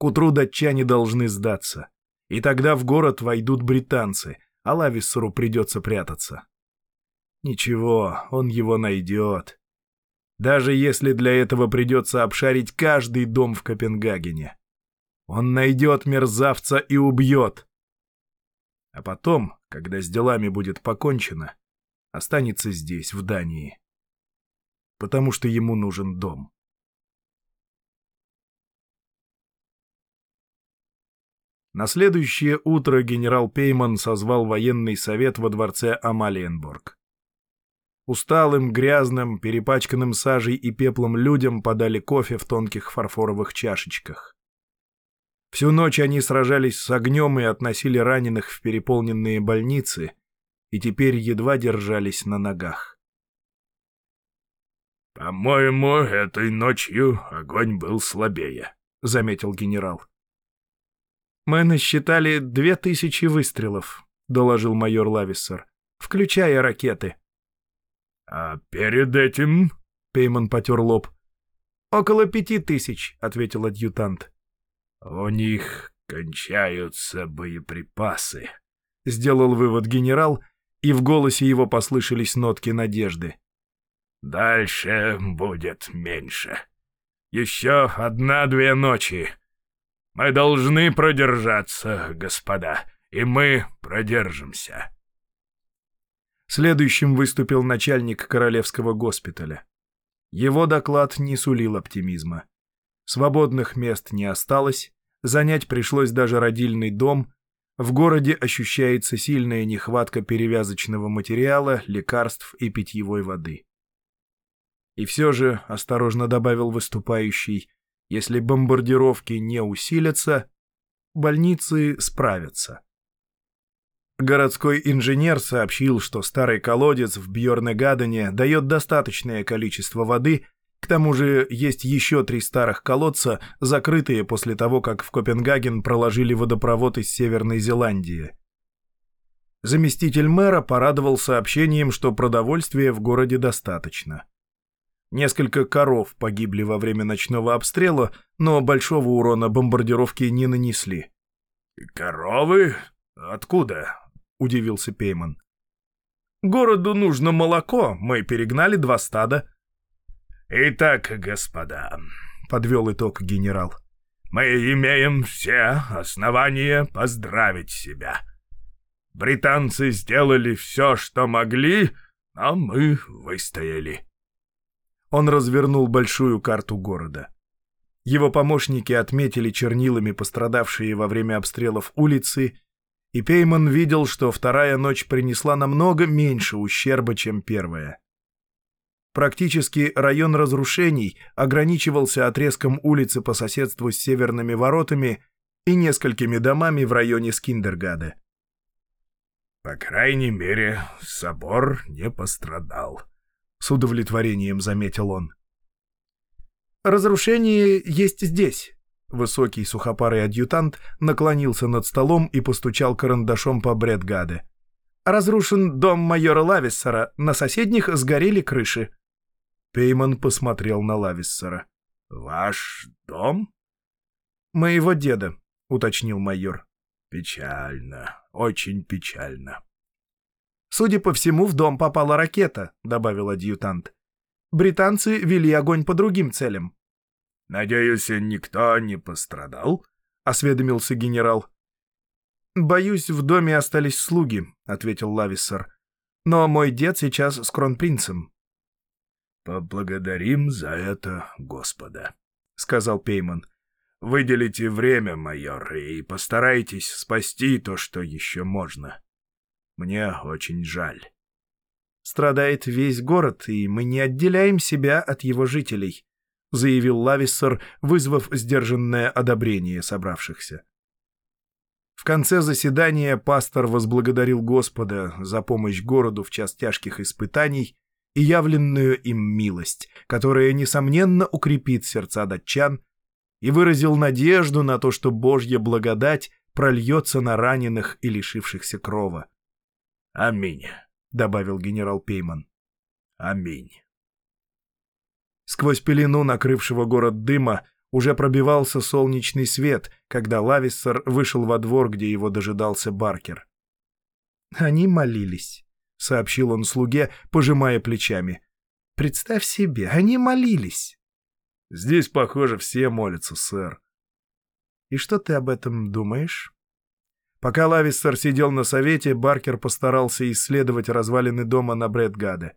Утру датчане должны сдаться, и тогда в город войдут британцы, а Лависсеру придется прятаться. Ничего, он его найдет. Даже если для этого придется обшарить каждый дом в Копенгагене. Он найдет мерзавца и убьет. А потом, когда с делами будет покончено, останется здесь, в Дании. Потому что ему нужен дом. На следующее утро генерал Пейман созвал военный совет во дворце Амалиенборг. Усталым, грязным, перепачканным сажей и пеплом людям подали кофе в тонких фарфоровых чашечках. Всю ночь они сражались с огнем и относили раненых в переполненные больницы, и теперь едва держались на ногах. «По-моему, этой ночью огонь был слабее», — заметил генерал. «Мы насчитали две тысячи выстрелов», — доложил майор Лависсер, — «включая ракеты». «А перед этим...» — Пейман потер лоб. «Около пяти тысяч», — ответил адъютант. «У них кончаются боеприпасы», — сделал вывод генерал, и в голосе его послышались нотки надежды. «Дальше будет меньше. Еще одна-две ночи. Мы должны продержаться, господа, и мы продержимся». Следующим выступил начальник Королевского госпиталя. Его доклад не сулил оптимизма. Свободных мест не осталось, занять пришлось даже родильный дом, в городе ощущается сильная нехватка перевязочного материала, лекарств и питьевой воды. И все же, осторожно добавил выступающий, если бомбардировки не усилятся, больницы справятся. Городской инженер сообщил, что старый колодец в Бьорнегадене дает достаточное количество воды, к тому же есть еще три старых колодца, закрытые после того, как в Копенгаген проложили водопровод из Северной Зеландии. Заместитель мэра порадовал сообщением, что продовольствия в городе достаточно. Несколько коров погибли во время ночного обстрела, но большого урона бомбардировки не нанесли. «Коровы? Откуда?» — удивился Пейман. «Городу нужно молоко, мы перегнали два стада». «Итак, господа», — подвел итог генерал, — «мы имеем все основания поздравить себя. Британцы сделали все, что могли, а мы выстояли». Он развернул большую карту города. Его помощники отметили чернилами пострадавшие во время обстрелов улицы и Пейман видел, что вторая ночь принесла намного меньше ущерба, чем первая. Практически район разрушений ограничивался отрезком улицы по соседству с северными воротами и несколькими домами в районе Скиндергаде. «По крайней мере, собор не пострадал», — с удовлетворением заметил он. «Разрушение есть здесь», Высокий сухопарый адъютант наклонился над столом и постучал карандашом по Бредгаде. «Разрушен дом майора Лависсера, на соседних сгорели крыши». Пейман посмотрел на Лависсера. «Ваш дом?» «Моего деда», — уточнил майор. «Печально, очень печально». «Судя по всему, в дом попала ракета», — добавил адъютант. «Британцы вели огонь по другим целям». «Надеюсь, никто не пострадал?» — осведомился генерал. «Боюсь, в доме остались слуги», — ответил Лависсер. «Но мой дед сейчас с кронпринцем». «Поблагодарим за это Господа», — сказал Пейман. «Выделите время, майор, и постарайтесь спасти то, что еще можно». Мне очень жаль. Страдает весь город, и мы не отделяем себя от его жителей, заявил Лависсер, вызвав сдержанное одобрение собравшихся. В конце заседания пастор возблагодарил Господа за помощь городу в час тяжких испытаний и явленную им милость, которая, несомненно, укрепит сердца датчан, и выразил надежду на то, что Божья благодать прольется на раненых и лишившихся крова. «Аминь», — добавил генерал Пейман. «Аминь». Сквозь пелену накрывшего город дыма уже пробивался солнечный свет, когда Лависсер вышел во двор, где его дожидался Баркер. «Они молились», — сообщил он слуге, пожимая плечами. «Представь себе, они молились». «Здесь, похоже, все молятся, сэр». «И что ты об этом думаешь?» Пока Лавистер сидел на совете, Баркер постарался исследовать развалины дома на Брэдгаде.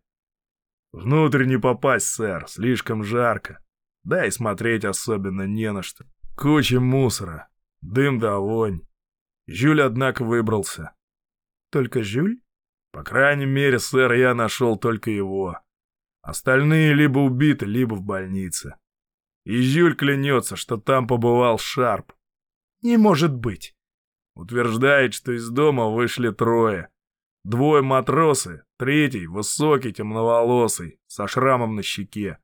«Внутрь не попасть, сэр, слишком жарко. Да и смотреть особенно не на что. Куча мусора, дым да вонь. Жюль, однако, выбрался». «Только Жюль?» «По крайней мере, сэр, я нашел только его. Остальные либо убиты, либо в больнице. И Жюль клянется, что там побывал Шарп». «Не может быть!» Утверждает, что из дома вышли трое. Двое матросы, третий — высокий, темноволосый, со шрамом на щеке.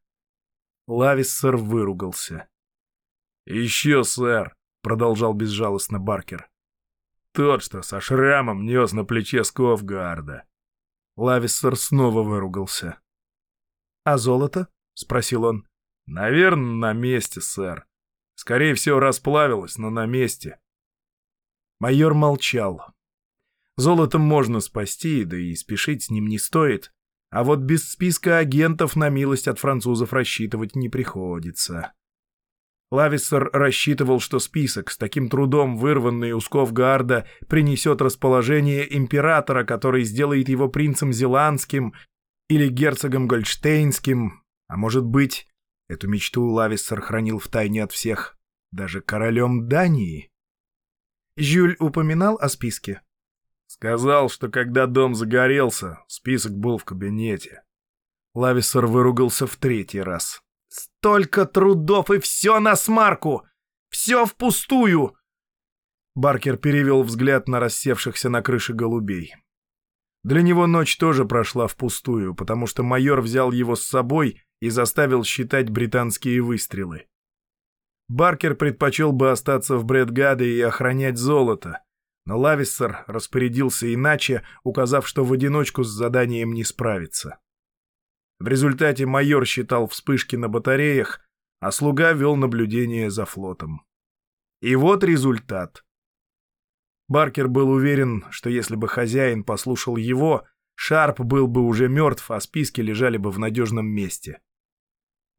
Лависсер выругался. «Еще, сэр», — продолжал безжалостно Баркер. «Тот, что со шрамом нес на плече Сковгарда». Лависсер снова выругался. «А золото?» — спросил он. «Наверное, на месте, сэр. Скорее всего, расплавилось, но на месте. Майор молчал. Золото можно спасти, да и спешить с ним не стоит. А вот без списка агентов на милость от французов рассчитывать не приходится. Лависсер рассчитывал, что список, с таким трудом вырванный у Сковгарда, принесет расположение императора, который сделает его принцем Зеландским или герцогом Гольштейнским, а может быть, эту мечту Лависсер хранил в тайне от всех, даже королем Дании. Жюль упоминал о списке? Сказал, что когда дом загорелся, список был в кабинете. Лависер выругался в третий раз. «Столько трудов и все на смарку! Все впустую!» Баркер перевел взгляд на рассевшихся на крыше голубей. Для него ночь тоже прошла впустую, потому что майор взял его с собой и заставил считать британские выстрелы. Баркер предпочел бы остаться в Брэдгаде и охранять золото, но Лависсер распорядился иначе, указав, что в одиночку с заданием не справится. В результате майор считал вспышки на батареях, а слуга вел наблюдение за флотом. И вот результат. Баркер был уверен, что если бы хозяин послушал его, Шарп был бы уже мертв, а списки лежали бы в надежном месте.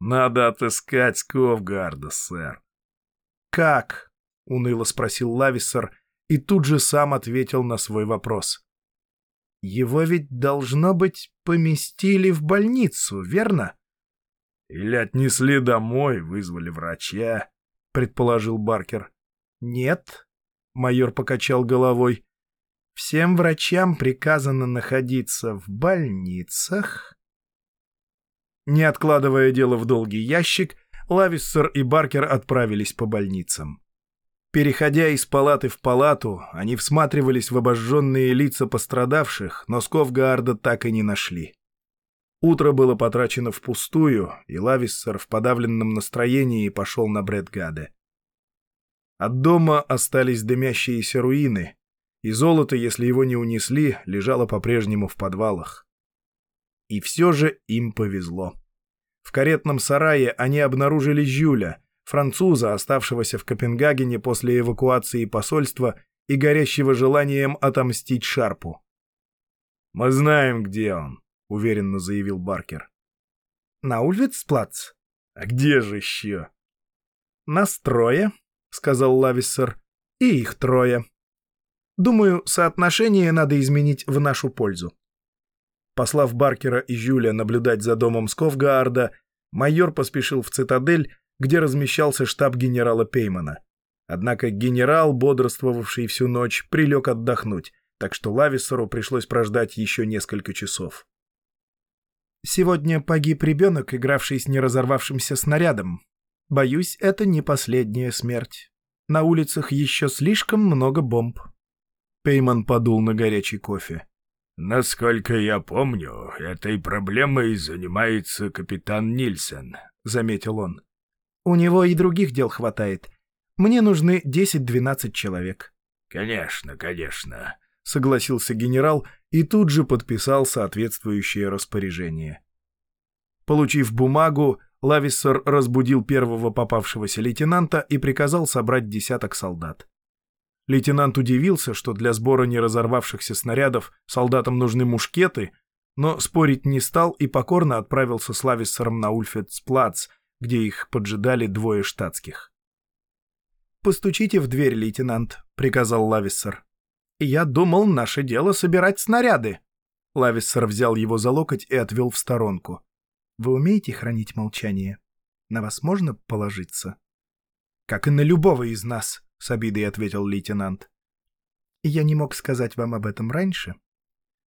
«Надо отыскать Сковгарда, сэр». «Как?» — уныло спросил Лависсер и тут же сам ответил на свой вопрос. «Его ведь, должно быть, поместили в больницу, верно?» «Или отнесли домой, вызвали врача», — предположил Баркер. «Нет», — майор покачал головой. «Всем врачам приказано находиться в больницах». Не откладывая дело в долгий ящик, Лависсер и Баркер отправились по больницам. Переходя из палаты в палату, они всматривались в обожженные лица пострадавших, но Сковгаарда так и не нашли. Утро было потрачено впустую, и Лависсер в подавленном настроении пошел на Брэдгаде. От дома остались дымящиеся руины, и золото, если его не унесли, лежало по-прежнему в подвалах. И все же им повезло. В каретном сарае они обнаружили Жюля, француза, оставшегося в Копенгагене после эвакуации посольства и горящего желанием отомстить Шарпу. «Мы знаем, где он», — уверенно заявил Баркер. «На Ульвицплац?» «А где же еще?» «Нас трое», — сказал Лависсер, — «и их трое. Думаю, соотношение надо изменить в нашу пользу». Послав Баркера и Жюля наблюдать за домом Сковгаарда, майор поспешил в цитадель, где размещался штаб генерала Пеймана. Однако генерал, бодрствовавший всю ночь, прилег отдохнуть, так что Лависсеру пришлось прождать еще несколько часов. «Сегодня погиб ребенок, игравший с неразорвавшимся снарядом. Боюсь, это не последняя смерть. На улицах еще слишком много бомб». Пейман подул на горячий кофе. «Насколько я помню, этой проблемой занимается капитан Нильсен», — заметил он. «У него и других дел хватает. Мне нужны 10-12 человек». «Конечно, конечно», — согласился генерал и тут же подписал соответствующее распоряжение. Получив бумагу, Лависсер разбудил первого попавшегося лейтенанта и приказал собрать десяток солдат. Лейтенант удивился, что для сбора неразорвавшихся снарядов солдатам нужны мушкеты, но спорить не стал и покорно отправился с Лависсером на Ульфетсплац, где их поджидали двое штатских. «Постучите в дверь, лейтенант», — приказал Лависсер. «Я думал, наше дело собирать снаряды». Лависсер взял его за локоть и отвел в сторонку. «Вы умеете хранить молчание? На вас можно положиться?» «Как и на любого из нас», — с обидой ответил лейтенант. «Я не мог сказать вам об этом раньше.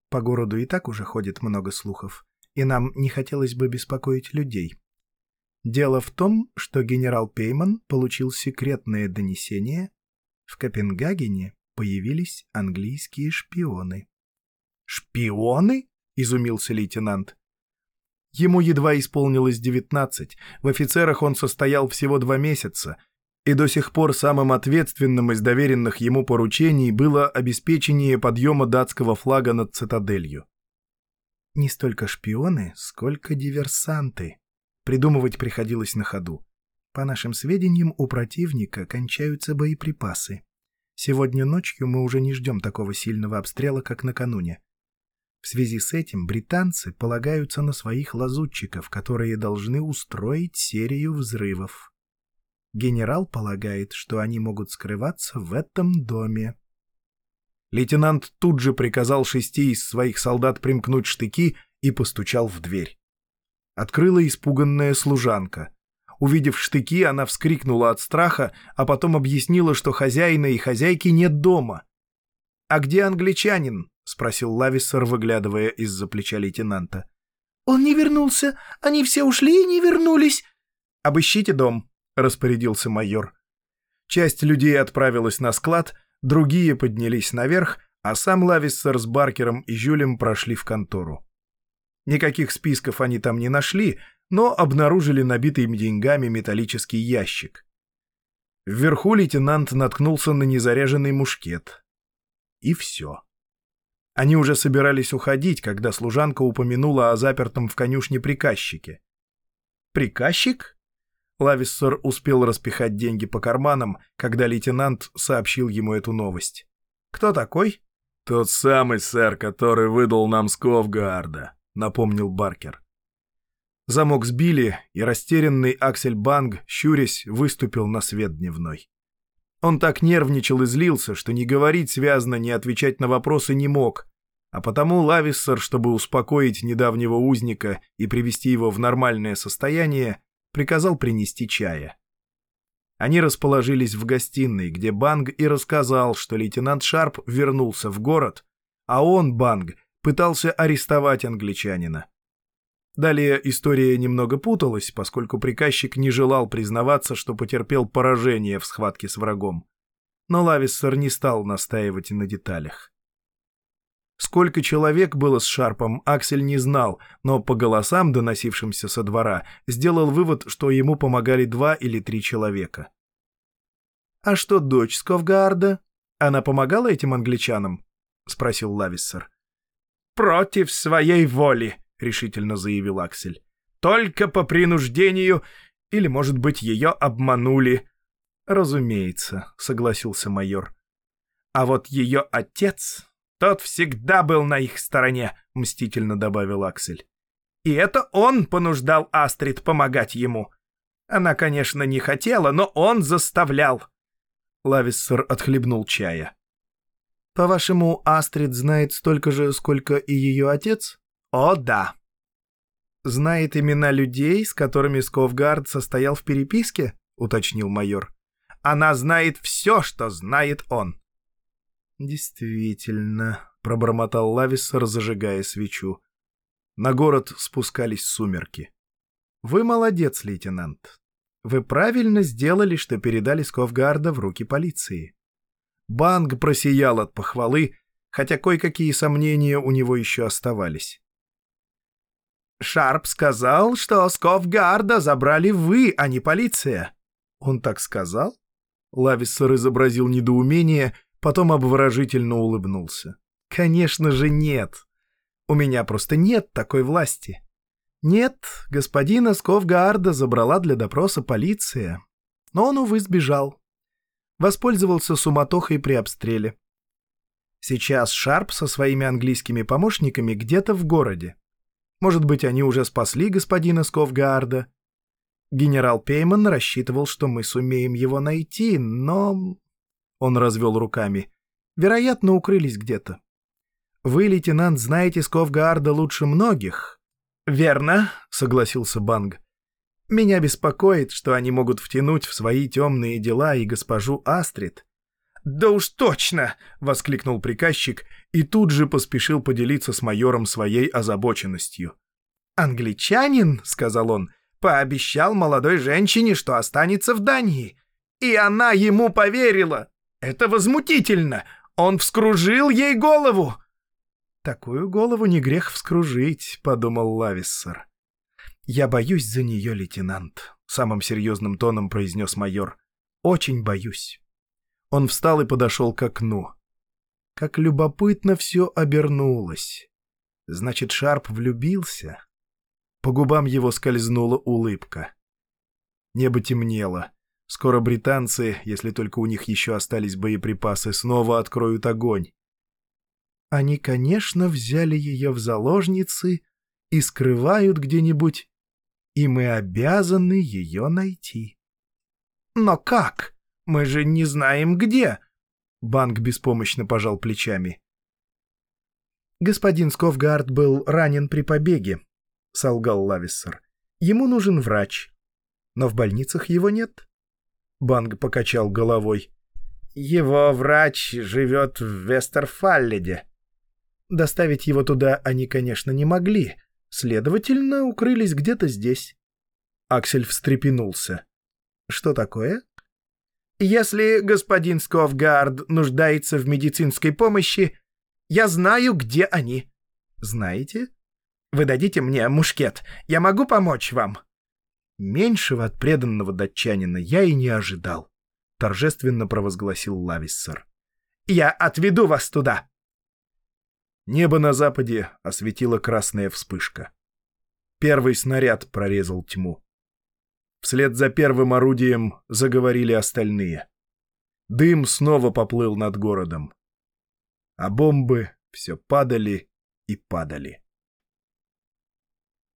По городу и так уже ходит много слухов, и нам не хотелось бы беспокоить людей. Дело в том, что генерал Пейман получил секретное донесение. В Копенгагене появились английские шпионы». «Шпионы?» — изумился лейтенант. Ему едва исполнилось девятнадцать, в офицерах он состоял всего два месяца, и до сих пор самым ответственным из доверенных ему поручений было обеспечение подъема датского флага над цитаделью. Не столько шпионы, сколько диверсанты. Придумывать приходилось на ходу. По нашим сведениям, у противника кончаются боеприпасы. Сегодня ночью мы уже не ждем такого сильного обстрела, как накануне. В связи с этим британцы полагаются на своих лазутчиков, которые должны устроить серию взрывов. Генерал полагает, что они могут скрываться в этом доме. Лейтенант тут же приказал шести из своих солдат примкнуть штыки и постучал в дверь. Открыла испуганная служанка. Увидев штыки, она вскрикнула от страха, а потом объяснила, что хозяина и хозяйки нет дома. «А где англичанин?» — спросил Лависсер, выглядывая из-за плеча лейтенанта. «Он не вернулся. Они все ушли и не вернулись». «Обыщите дом», — распорядился майор. Часть людей отправилась на склад, другие поднялись наверх, а сам Лависсер с Баркером и Жюлем прошли в контору. Никаких списков они там не нашли, но обнаружили набитый деньгами металлический ящик. Вверху лейтенант наткнулся на незаряженный мушкет. И все. Они уже собирались уходить, когда служанка упомянула о запертом в конюшне приказчике. «Приказчик?» Лависсор успел распихать деньги по карманам, когда лейтенант сообщил ему эту новость. «Кто такой?» «Тот самый, сэр, который выдал нам Сковгарда», — напомнил Баркер. Замок сбили, и растерянный Аксель Банг, щурясь, выступил на свет дневной. Он так нервничал и злился, что не говорить связно, не отвечать на вопросы не мог, а потому Лависсер, чтобы успокоить недавнего узника и привести его в нормальное состояние, приказал принести чая. Они расположились в гостиной, где Банг и рассказал, что лейтенант Шарп вернулся в город, а он, Банг, пытался арестовать англичанина. Далее история немного путалась, поскольку приказчик не желал признаваться, что потерпел поражение в схватке с врагом. Но Лависсер не стал настаивать на деталях. Сколько человек было с Шарпом, Аксель не знал, но по голосам, доносившимся со двора, сделал вывод, что ему помогали два или три человека. «А что дочь Сковгарда? Она помогала этим англичанам?» — спросил Лависсер. «Против своей воли», — решительно заявил Аксель. «Только по принуждению, или, может быть, ее обманули». «Разумеется», — согласился майор. «А вот ее отец, тот всегда был на их стороне», — мстительно добавил Аксель. «И это он понуждал Астрид помогать ему. Она, конечно, не хотела, но он заставлял». Лависсер отхлебнул чая. «По-вашему, Астрид знает столько же, сколько и ее отец?» «О, да!» «Знает имена людей, с которыми Сковгард состоял в переписке?» — уточнил майор. «Она знает все, что знает он». «Действительно», — пробормотал Лависсер, зажигая свечу. На город спускались сумерки. «Вы молодец, лейтенант. Вы правильно сделали, что передали Сковгарда в руки полиции. Банг просиял от похвалы, хотя кое-какие сомнения у него еще оставались. «Шарп сказал, что Сковгарда забрали вы, а не полиция». «Он так сказал?» Лависсер изобразил недоумение, потом обворожительно улыбнулся. «Конечно же нет. У меня просто нет такой власти. Нет, господина Сковгарда забрала для допроса полиция. Но он, увы, сбежал. Воспользовался суматохой при обстреле. Сейчас Шарп со своими английскими помощниками где-то в городе. Может быть, они уже спасли господина Сковгарда. Генерал Пейман рассчитывал, что мы сумеем его найти, но... Он развел руками. Вероятно, укрылись где-то. Вы, лейтенант, знаете Сковгарда лучше многих, «Верно», — согласился Банг. «Меня беспокоит, что они могут втянуть в свои темные дела и госпожу Астрид». «Да уж точно!» — воскликнул приказчик и тут же поспешил поделиться с майором своей озабоченностью. «Англичанин», — сказал он, — «пообещал молодой женщине, что останется в Дании. И она ему поверила. Это возмутительно. Он вскружил ей голову. «Такую голову не грех вскружить», — подумал Лависсер. «Я боюсь за нее, лейтенант», — самым серьезным тоном произнес майор. «Очень боюсь». Он встал и подошел к окну. Как любопытно все обернулось. Значит, Шарп влюбился? По губам его скользнула улыбка. Небо темнело. Скоро британцы, если только у них еще остались боеприпасы, снова откроют огонь. Они, конечно, взяли ее в заложницы и скрывают где-нибудь, и мы обязаны ее найти. Но как? Мы же не знаем где. Банк беспомощно пожал плечами. Господин Сковгард был ранен при побеге, солгал Лависсер. Ему нужен врач. Но в больницах его нет. Банк покачал головой. Его врач живет в Вестерфалледе. Доставить его туда они, конечно, не могли. Следовательно, укрылись где-то здесь. Аксель встрепенулся. «Что такое?» «Если господин Сковгард нуждается в медицинской помощи, я знаю, где они». «Знаете?» «Вы дадите мне мушкет. Я могу помочь вам». Меньшего от преданного датчанина я и не ожидал, — торжественно провозгласил Лависсер. «Я отведу вас туда!» Небо на западе осветила красная вспышка. Первый снаряд прорезал тьму. Вслед за первым орудием заговорили остальные. Дым снова поплыл над городом. А бомбы все падали и падали.